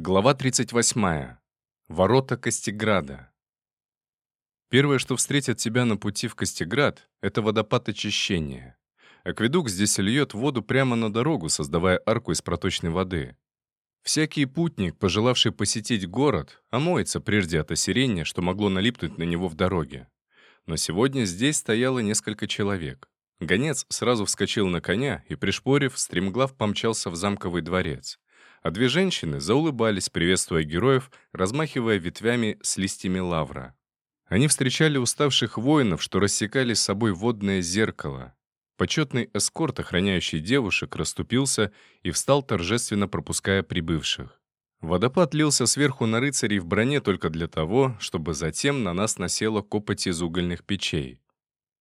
Глава 38. Ворота Костеграда. Первое, что встретит тебя на пути в Костеград, это водопад очищения. Акведук здесь льет воду прямо на дорогу, создавая арку из проточной воды. Всякий путник, пожелавший посетить город, омоется прежде от осирения, что могло налипнуть на него в дороге. Но сегодня здесь стояло несколько человек. Гонец сразу вскочил на коня и, пришпорив, стремглав помчался в замковый дворец а две женщины заулыбались, приветствуя героев, размахивая ветвями с листьями лавра. Они встречали уставших воинов, что рассекали с собой водное зеркало. Почетный эскорт, охраняющий девушек, расступился и встал торжественно пропуская прибывших. Водопад лился сверху на рыцарей в броне только для того, чтобы затем на нас насела копоть из угольных печей.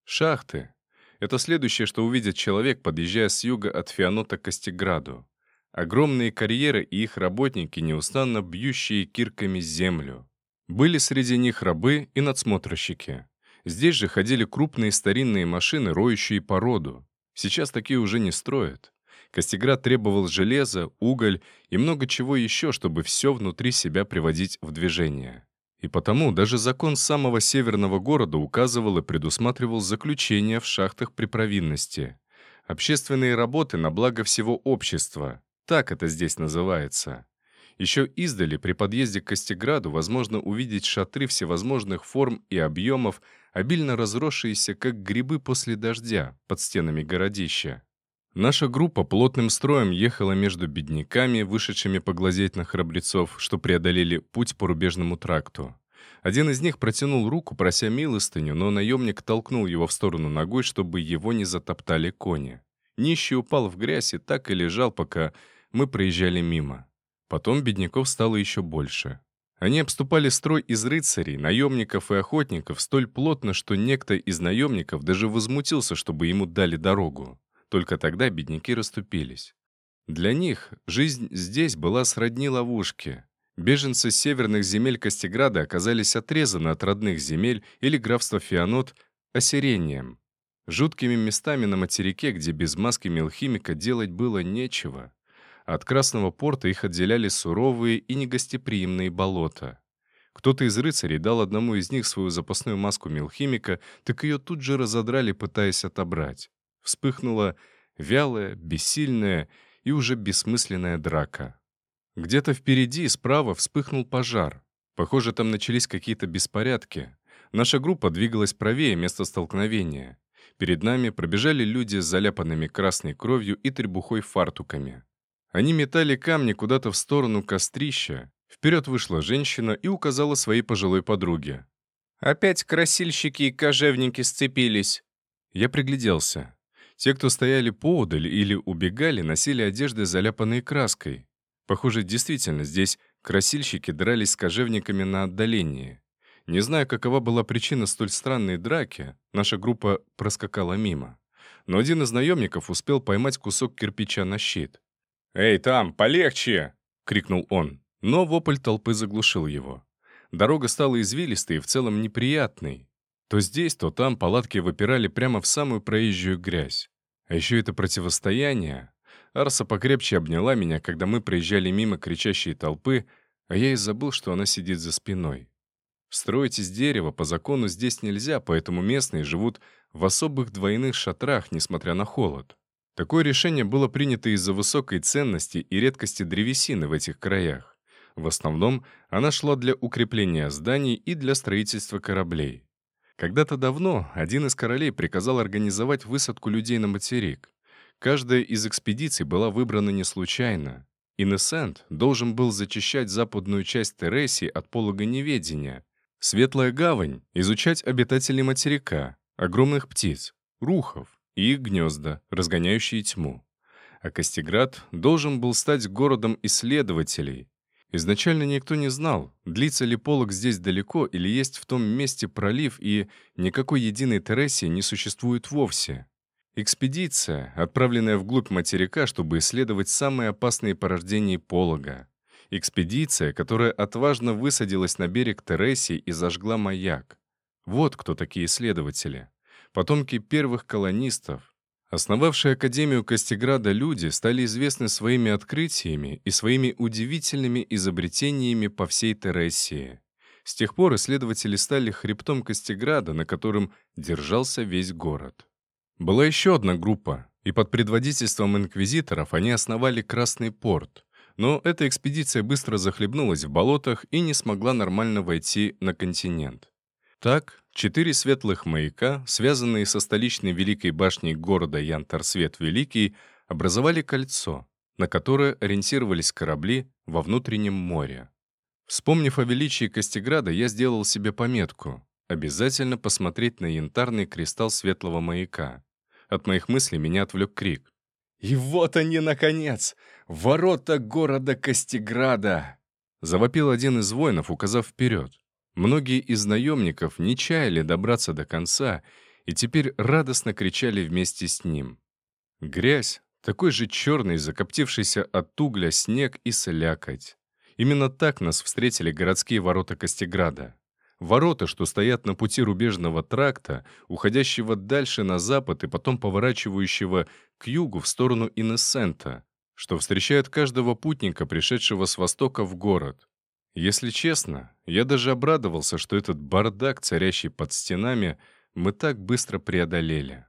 Шахты — это следующее, что увидит человек, подъезжая с юга от Фианота к Костеграду. Огромные карьеры и их работники, неустанно бьющие кирками землю. Были среди них рабы и надсмотрщики. Здесь же ходили крупные старинные машины, роющие породу. Сейчас такие уже не строят. Костеград требовал железа, уголь и много чего еще, чтобы все внутри себя приводить в движение. И потому даже закон самого северного города указывал и предусматривал заключение в шахтах при провинности. Общественные работы на благо всего общества, так это здесь называется. Еще издали при подъезде к Костеграду возможно увидеть шатры всевозможных форм и объемов, обильно разросшиеся, как грибы после дождя, под стенами городища. Наша группа плотным строем ехала между бедняками, вышедшими поглазеть на храбрецов, что преодолели путь по рубежному тракту. Один из них протянул руку, прося милостыню, но наемник толкнул его в сторону ногой, чтобы его не затоптали кони. Нищий упал в грязь и так и лежал, пока мы проезжали мимо. Потом бедняков стало еще больше. Они обступали строй из рыцарей, наемников и охотников столь плотно, что некто из наемников даже возмутился, чтобы ему дали дорогу. Только тогда бедняки расступились. Для них жизнь здесь была сродни ловушке. Беженцы северных земель Костеграда оказались отрезаны от родных земель или графства Фианот осирением. Жуткими местами на материке, где без маски мелхимика делать было нечего. От Красного порта их отделяли суровые и негостеприимные болота. Кто-то из рыцарей дал одному из них свою запасную маску мелхимика, так ее тут же разодрали, пытаясь отобрать. Вспыхнула вялая, бессильная и уже бессмысленная драка. Где-то впереди, справа, вспыхнул пожар. Похоже, там начались какие-то беспорядки. Наша группа двигалась правее места столкновения. Перед нами пробежали люди с заляпанными красной кровью и требухой фартуками. Они метали камни куда-то в сторону кострища. Вперед вышла женщина и указала своей пожилой подруге. «Опять красильщики и кожевники сцепились». Я пригляделся. Те, кто стояли поодаль или убегали, носили одежды, заляпанные краской. Похоже, действительно, здесь красильщики дрались с кожевниками на отдалении. Не знаю, какова была причина столь странной драки, наша группа проскакала мимо. Но один из наемников успел поймать кусок кирпича на щит. «Эй, там, полегче!» — крикнул он. Но вопль толпы заглушил его. Дорога стала извилистой и в целом неприятной. То здесь, то там палатки выпирали прямо в самую проезжую грязь. А еще это противостояние. Арса покрепче обняла меня, когда мы проезжали мимо кричащей толпы, а я и забыл, что она сидит за спиной. Строить из дерева по закону здесь нельзя, поэтому местные живут в особых двойных шатрах, несмотря на холод. Такое решение было принято из-за высокой ценности и редкости древесины в этих краях. В основном она шла для укрепления зданий и для строительства кораблей. Когда-то давно один из королей приказал организовать высадку людей на материк. Каждая из экспедиций была выбрана не случайно. Инесент должен был зачищать западную часть Тересии от полога неведения. Светлая гавань — изучать обитателей материка, огромных птиц, рухов, и их гнезда, разгоняющие тьму. А Костеград должен был стать городом исследователей. Изначально никто не знал, длится ли полог здесь далеко или есть в том месте пролив, и никакой единой Тересии не существует вовсе. Экспедиция, отправленная вглубь материка, чтобы исследовать самые опасные порождения полога. Экспедиция, которая отважно высадилась на берег Тересии и зажгла маяк. Вот кто такие исследователи потомки первых колонистов. Основавшие Академию Костеграда люди стали известны своими открытиями и своими удивительными изобретениями по всей Терессии. С тех пор исследователи стали хребтом Костеграда, на котором держался весь город. Была еще одна группа, и под предводительством инквизиторов они основали Красный порт. Но эта экспедиция быстро захлебнулась в болотах и не смогла нормально войти на континент. Так, четыре светлых маяка, связанные со столичной великой башней города Янтарсвет Великий, образовали кольцо, на которое ориентировались корабли во внутреннем море. Вспомнив о величии Костеграда, я сделал себе пометку — обязательно посмотреть на янтарный кристалл светлого маяка. От моих мыслей меня отвлек крик. «И вот они, наконец! Ворота города Костеграда!» Завопил один из воинов, указав вперед. Многие из наемников не чаяли добраться до конца и теперь радостно кричали вместе с ним. Грязь, такой же черный, закоптившийся от угля снег и слякоть. Именно так нас встретили городские ворота Костеграда. Ворота, что стоят на пути рубежного тракта, уходящего дальше на запад и потом поворачивающего к югу в сторону Иннесента, что встречают каждого путника, пришедшего с востока в город. Если честно, я даже обрадовался, что этот бардак, царящий под стенами, мы так быстро преодолели.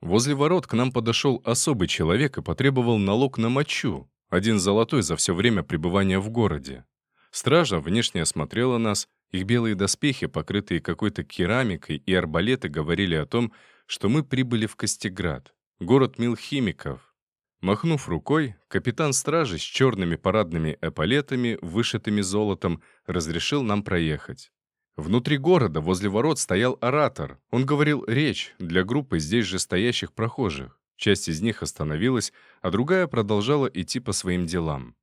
Возле ворот к нам подошел особый человек и потребовал налог на мочу, один золотой за все время пребывания в городе. Стража внешне осмотрела нас, их белые доспехи, покрытые какой-то керамикой, и арбалеты говорили о том, что мы прибыли в Костеград, город милхимиков. Махнув рукой, капитан стражи с черными парадными эполетами, вышитыми золотом, разрешил нам проехать. Внутри города, возле ворот, стоял оратор. Он говорил речь для группы здесь же стоящих прохожих. Часть из них остановилась, а другая продолжала идти по своим делам.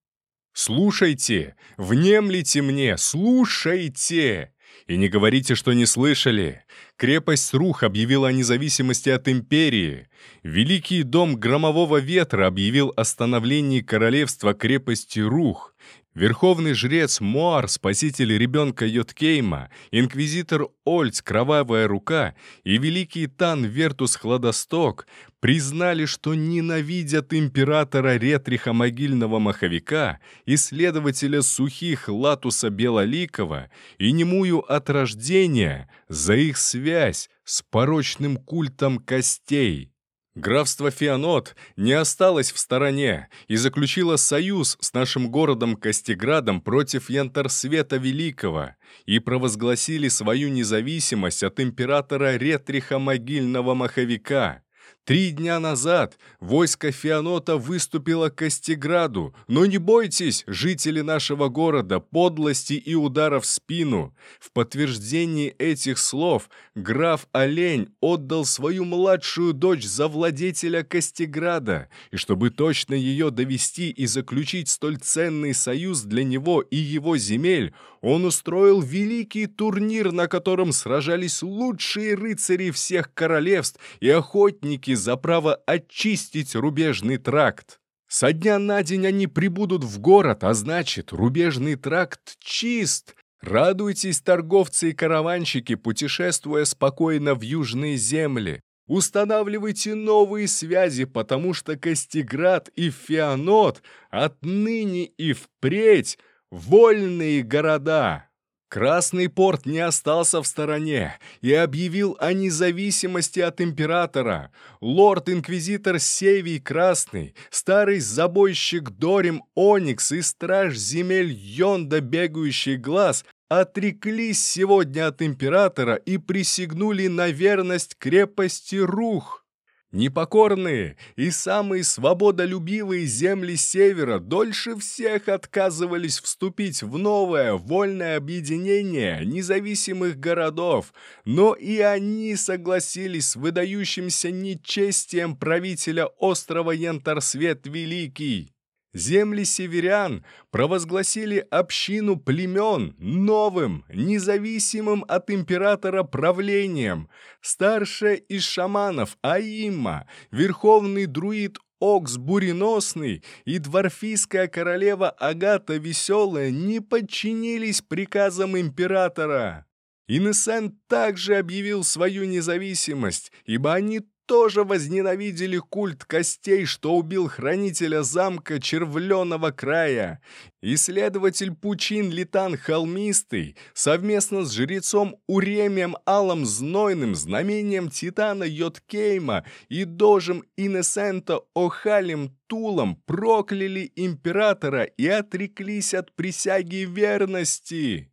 Слушайте! Внемлите мне! Слушайте! И не говорите, что не слышали. Крепость Рух объявила о независимости от империи. Великий дом Громового Ветра объявил о становлении королевства крепости Рух. Верховный жрец Муар, спаситель ребенка Йоткейма, инквизитор Ольц, Кровавая Рука и великий Тан Вертус Хладосток признали, что ненавидят императора Ретриха Могильного Маховика, исследователя сухих Латуса Белоликова и немую от рождения за их связь с порочным культом костей. Графство Фианот не осталось в стороне и заключило союз с нашим городом Костеградом против Янтарсвета Великого и провозгласили свою независимость от императора Ретриха Могильного Маховика. Три дня назад войско Фианота выступило к Костеграду, но не бойтесь, жители нашего города, подлости и ударов в спину. В подтверждении этих слов граф Олень отдал свою младшую дочь за владетеля Костеграда, и чтобы точно ее довести и заключить столь ценный союз для него и его земель, он устроил великий турнир, на котором сражались лучшие рыцари всех королевств и охотники за право очистить рубежный тракт. Со дня на день они прибудут в город, а значит, рубежный тракт чист. Радуйтесь, торговцы и караванщики, путешествуя спокойно в южные земли. Устанавливайте новые связи, потому что Костеград и Феонот отныне и впредь вольные города. Красный порт не остался в стороне и объявил о независимости от императора. Лорд-инквизитор Севий Красный, старый забойщик Дорим Оникс и страж земель Йонда Бегающий Глаз отреклись сегодня от императора и присягнули на верность крепости Рух. Непокорные и самые свободолюбивые земли Севера дольше всех отказывались вступить в новое вольное объединение независимых городов, но и они согласились с выдающимся нечестием правителя острова Янтарсвет Великий. Земли северян провозгласили общину племен новым, независимым от императора правлением. Старшая из шаманов Аима, верховный друид Окс Буреносный и дворфийская королева Агата Веселая не подчинились приказам императора. Инесент также объявил свою независимость, ибо они тоже возненавидели культ костей, что убил хранителя замка Червленого края. Исследователь пучин Литан Холмистый совместно с жрецом Уремием Алом Знойным, знамением Титана Йоткейма и дожем Инесента Охалем Тулом прокляли императора и отреклись от присяги верности.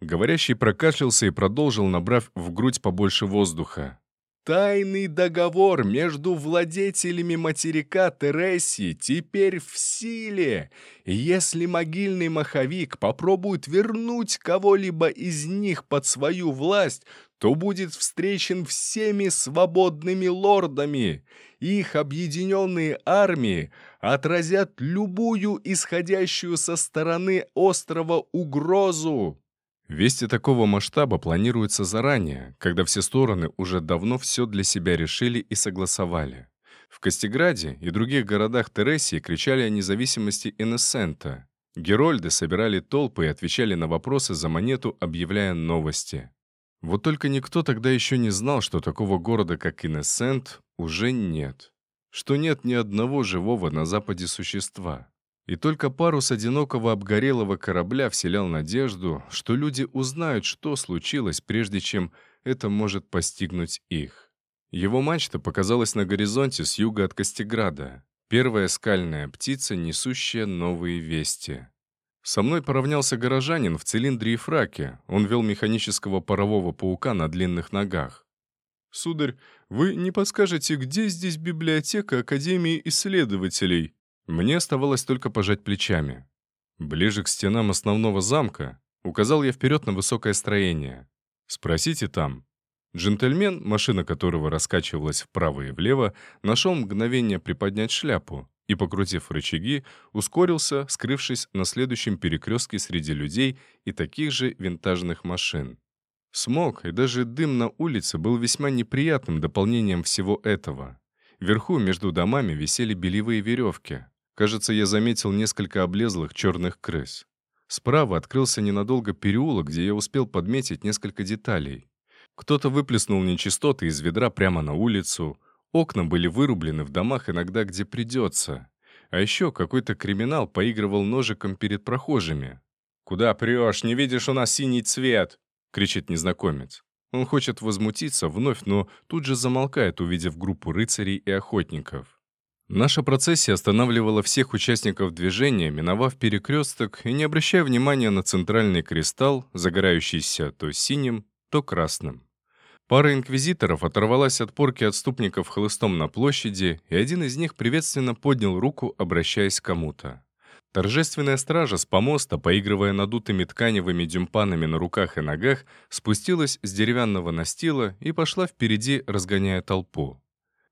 Говорящий прокашлялся и продолжил, набрав в грудь побольше воздуха. Тайный договор между владетелями материка Тересии теперь в силе. Если могильный маховик попробует вернуть кого-либо из них под свою власть, то будет встречен всеми свободными лордами. Их объединенные армии отразят любую исходящую со стороны острова угрозу. Вести такого масштаба планируются заранее, когда все стороны уже давно все для себя решили и согласовали. В Костеграде и других городах Тересии кричали о независимости Иннесента. Герольды собирали толпы и отвечали на вопросы за монету, объявляя новости. Вот только никто тогда еще не знал, что такого города, как Иннесент, уже нет. Что нет ни одного живого на Западе существа. И только парус одинокого обгорелого корабля вселял надежду, что люди узнают, что случилось, прежде чем это может постигнуть их. Его мачта показалась на горизонте с юга от Костеграда. Первая скальная птица, несущая новые вести. Со мной поравнялся горожанин в цилиндре и фраке. Он вел механического парового паука на длинных ногах. «Сударь, вы не подскажете, где здесь библиотека Академии исследователей?» Мне оставалось только пожать плечами. Ближе к стенам основного замка указал я вперед на высокое строение. «Спросите там». Джентльмен, машина которого раскачивалась вправо и влево, нашел мгновение приподнять шляпу и, покрутив рычаги, ускорился, скрывшись на следующем перекрестке среди людей и таких же винтажных машин. Смог и даже дым на улице был весьма неприятным дополнением всего этого. Вверху между домами висели белевые веревки, Кажется, я заметил несколько облезлых черных крыс. Справа открылся ненадолго переулок, где я успел подметить несколько деталей. Кто-то выплеснул нечистоты из ведра прямо на улицу, окна были вырублены в домах иногда, где придется. А еще какой-то криминал поигрывал ножиком перед прохожими. «Куда прешь? Не видишь у нас синий цвет!» — кричит незнакомец. Он хочет возмутиться вновь, но тут же замолкает, увидев группу рыцарей и охотников. Наша процессия останавливала всех участников движения, миновав перекресток и не обращая внимания на центральный кристалл, загорающийся то синим, то красным. Пара инквизиторов оторвалась от порки отступников хлыстом на площади, и один из них приветственно поднял руку, обращаясь к кому-то. Торжественная стража с помоста, поигрывая надутыми тканевыми дюмпанами на руках и ногах, спустилась с деревянного настила и пошла впереди, разгоняя толпу.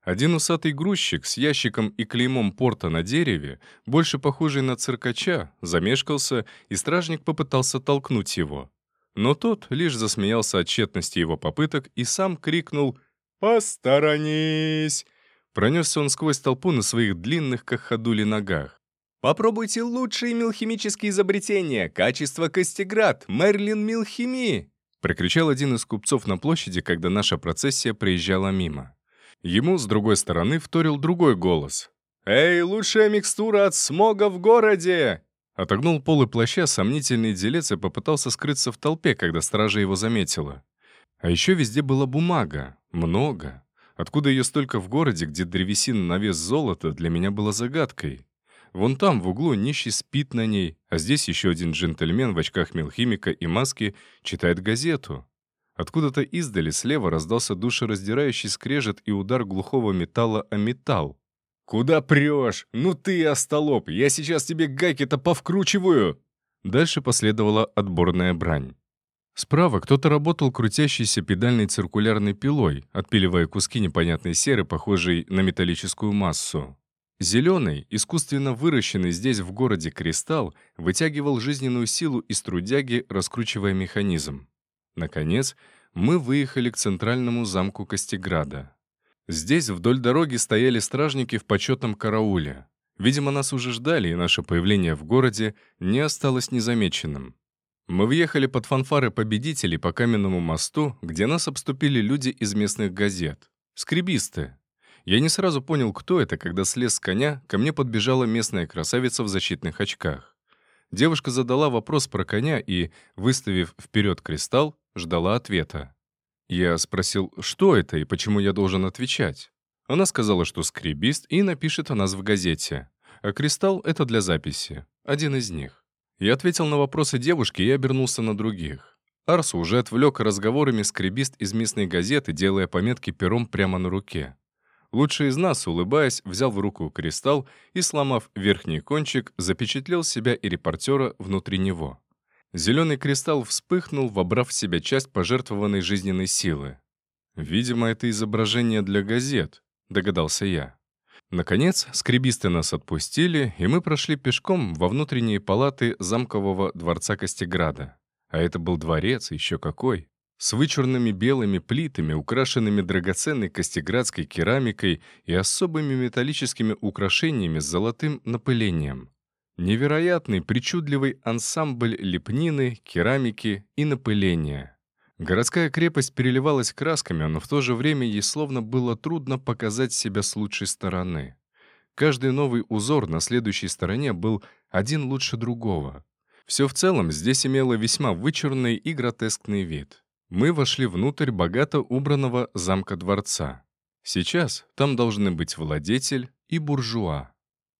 Один усатый грузчик с ящиком и клеймом порта на дереве, больше похожий на циркача, замешкался, и стражник попытался толкнуть его. Но тот лишь засмеялся от тщетности его попыток и сам крикнул «Посторонись!». Пронесся он сквозь толпу на своих длинных, как ходули, ногах. «Попробуйте лучшие милхимические изобретения! Качество Костеград! Мерлин Милхими!» прокричал один из купцов на площади, когда наша процессия проезжала мимо. Ему с другой стороны вторил другой голос. «Эй, лучшая микстура от смога в городе!» Отогнул полы плаща сомнительный делец и попытался скрыться в толпе, когда стража его заметила. А еще везде была бумага. Много. Откуда ее столько в городе, где древесина на вес золота, для меня была загадкой. Вон там, в углу, нищий спит на ней, а здесь еще один джентльмен в очках мелхимика и маске читает газету. Откуда-то издали слева раздался душераздирающий скрежет и удар глухого металла о металл. «Куда прешь? Ну ты, остолоп! Я сейчас тебе гайки-то повкручиваю!» Дальше последовала отборная брань. Справа кто-то работал крутящейся педальной циркулярной пилой, отпиливая куски непонятной серы, похожей на металлическую массу. Зеленый, искусственно выращенный здесь в городе кристалл, вытягивал жизненную силу из трудяги, раскручивая механизм. Наконец, мы выехали к центральному замку Костеграда. Здесь вдоль дороги стояли стражники в почетном карауле. Видимо, нас уже ждали, и наше появление в городе не осталось незамеченным. Мы въехали под фанфары победителей по каменному мосту, где нас обступили люди из местных газет. Скребисты. Я не сразу понял, кто это, когда слез с коня, ко мне подбежала местная красавица в защитных очках. Девушка задала вопрос про коня и, выставив вперед кристалл, ждала ответа. Я спросил, что это и почему я должен отвечать. Она сказала, что скребист, и напишет о нас в газете. А кристалл — это для записи. Один из них. Я ответил на вопросы девушки и обернулся на других. Арсу уже отвлек разговорами скребист из местной газеты, делая пометки пером прямо на руке. Лучший из нас, улыбаясь, взял в руку кристалл и, сломав верхний кончик, запечатлел себя и репортера внутри него. Зеленый кристалл вспыхнул, вобрав в себя часть пожертвованной жизненной силы. «Видимо, это изображение для газет», — догадался я. Наконец, скребисты нас отпустили, и мы прошли пешком во внутренние палаты замкового дворца Костеграда. А это был дворец, еще какой с вычурными белыми плитами, украшенными драгоценной костеградской керамикой и особыми металлическими украшениями с золотым напылением. Невероятный, причудливый ансамбль лепнины, керамики и напыления. Городская крепость переливалась красками, но в то же время ей словно было трудно показать себя с лучшей стороны. Каждый новый узор на следующей стороне был один лучше другого. Все в целом здесь имело весьма вычурный и гротескный вид. Мы вошли внутрь богато убранного замка-дворца. Сейчас там должны быть владетель и буржуа.